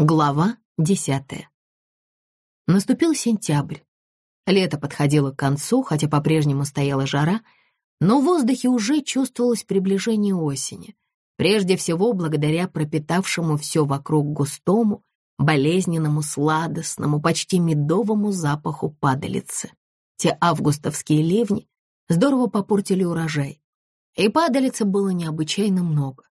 Глава десятая. Наступил сентябрь. Лето подходило к концу, хотя по-прежнему стояла жара, но в воздухе уже чувствовалось приближение осени. Прежде всего, благодаря пропитавшему все вокруг густому, болезненному, сладостному, почти медовому запаху падалицы. Те августовские ливни здорово попортили урожай, и падалицы было необычайно много.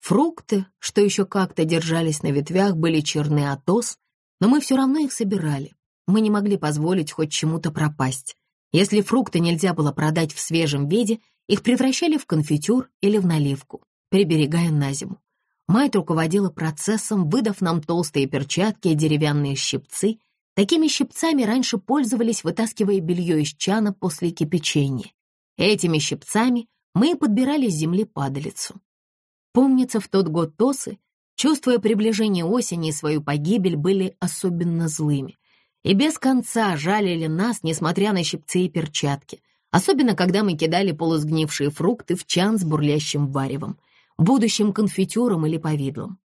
Фрукты, что еще как-то держались на ветвях, были черны от ос, но мы все равно их собирали. Мы не могли позволить хоть чему-то пропасть. Если фрукты нельзя было продать в свежем виде, их превращали в конфитюр или в наливку, приберегая на зиму. Мать руководила процессом, выдав нам толстые перчатки и деревянные щипцы. Такими щипцами раньше пользовались, вытаскивая белье из чана после кипячения. Этими щипцами мы подбирали с земли падалицу. Помнится, в тот год Тосы, чувствуя приближение осени и свою погибель, были особенно злыми. И без конца жалили нас, несмотря на щипцы и перчатки, особенно когда мы кидали полусгнившие фрукты в чан с бурлящим варевом, будущим конфитюром или повидлом.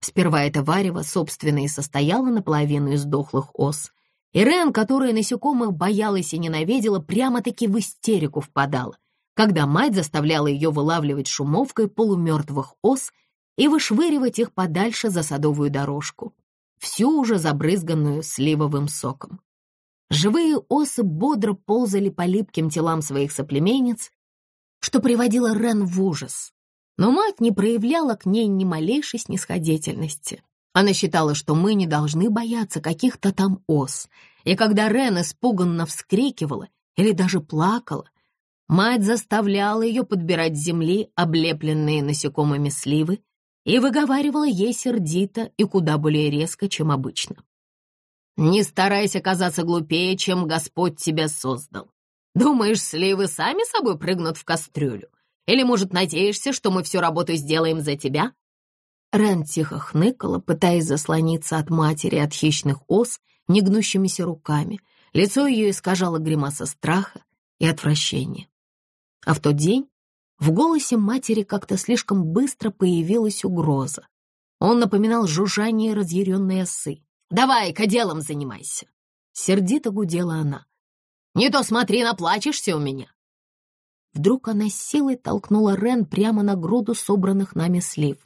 Сперва это варево, собственно, и состояло наполовину из дохлых ос, и Рен, которая насекомых боялась и ненавидела, прямо-таки в истерику впадала — когда мать заставляла ее вылавливать шумовкой полумертвых ос и вышвыривать их подальше за садовую дорожку, всю уже забрызганную сливовым соком. Живые осы бодро ползали по липким телам своих соплеменниц, что приводило Рен в ужас. Но мать не проявляла к ней ни малейшей снисходительности. Она считала, что мы не должны бояться каких-то там ос, и когда Рен испуганно вскрикивала или даже плакала, Мать заставляла ее подбирать земли облепленные насекомыми сливы и выговаривала ей сердито и куда более резко, чем обычно. «Не старайся казаться глупее, чем Господь тебя создал. Думаешь, сливы сами собой прыгнут в кастрюлю? Или, может, надеешься, что мы всю работу сделаем за тебя?» Рен тихо хныкала, пытаясь заслониться от матери от хищных ос негнущимися руками. Лицо ее искажало гримаса страха и отвращения. А в тот день в голосе матери как-то слишком быстро появилась угроза. Он напоминал жужжание разъяренной осы. «Давай-ка делом занимайся!» Сердито гудела она. «Не то смотри, наплачешься у меня!» Вдруг она силой толкнула Рен прямо на груду собранных нами слив,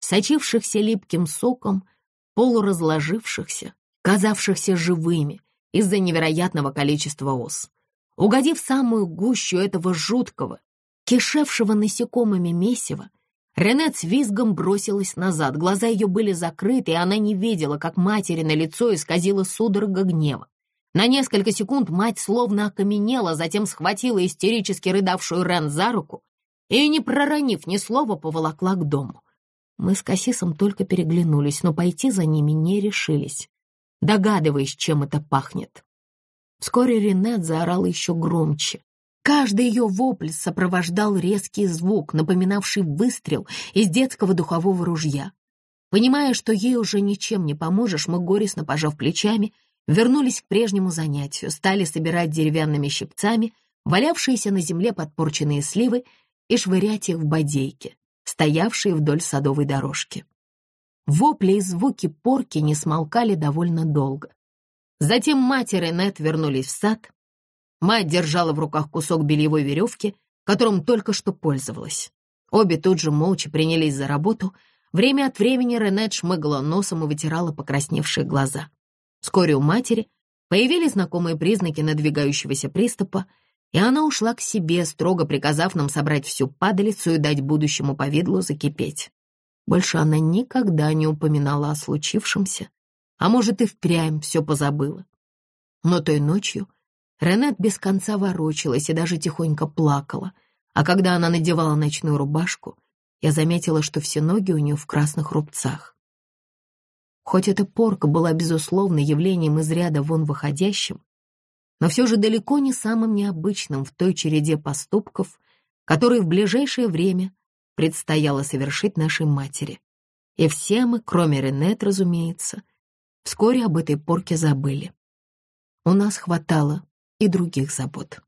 сочившихся липким соком, полуразложившихся, казавшихся живыми из-за невероятного количества ос. Угодив в самую гущу этого жуткого, кишевшего насекомыми месива, Ренет с визгом бросилась назад, глаза ее были закрыты, и она не видела, как матери на лицо исказила судорога гнева. На несколько секунд мать словно окаменела, затем схватила истерически рыдавшую Рен за руку и, не проронив ни слова, поволокла к дому. Мы с Кассисом только переглянулись, но пойти за ними не решились, догадываясь, чем это пахнет. Вскоре Ренет заорала еще громче. Каждый ее вопль сопровождал резкий звук, напоминавший выстрел из детского духового ружья. Понимая, что ей уже ничем не поможешь, мы, горестно пожав плечами, вернулись к прежнему занятию, стали собирать деревянными щипцами валявшиеся на земле подпорченные сливы и швырять их в бодейки, стоявшие вдоль садовой дорожки. Вопли и звуки порки не смолкали довольно долго. Затем мать и Ренет вернулись в сад. Мать держала в руках кусок бельевой веревки, которым только что пользовалась. Обе тут же молча принялись за работу. Время от времени Ренет шмыгала носом и вытирала покрасневшие глаза. Вскоре у матери появились знакомые признаки надвигающегося приступа, и она ушла к себе, строго приказав нам собрать всю падалицу и дать будущему повидлу закипеть. Больше она никогда не упоминала о случившемся, а может и впрямь все позабыла. Но той ночью Ренет без конца ворочалась и даже тихонько плакала, а когда она надевала ночную рубашку, я заметила, что все ноги у нее в красных рубцах. Хоть эта порка была, безусловно, явлением из ряда вон выходящим, но все же далеко не самым необычным в той череде поступков, которые в ближайшее время предстояло совершить нашей матери. И все мы, кроме Ренет, разумеется, Вскоре об этой порке забыли. У нас хватало и других забот.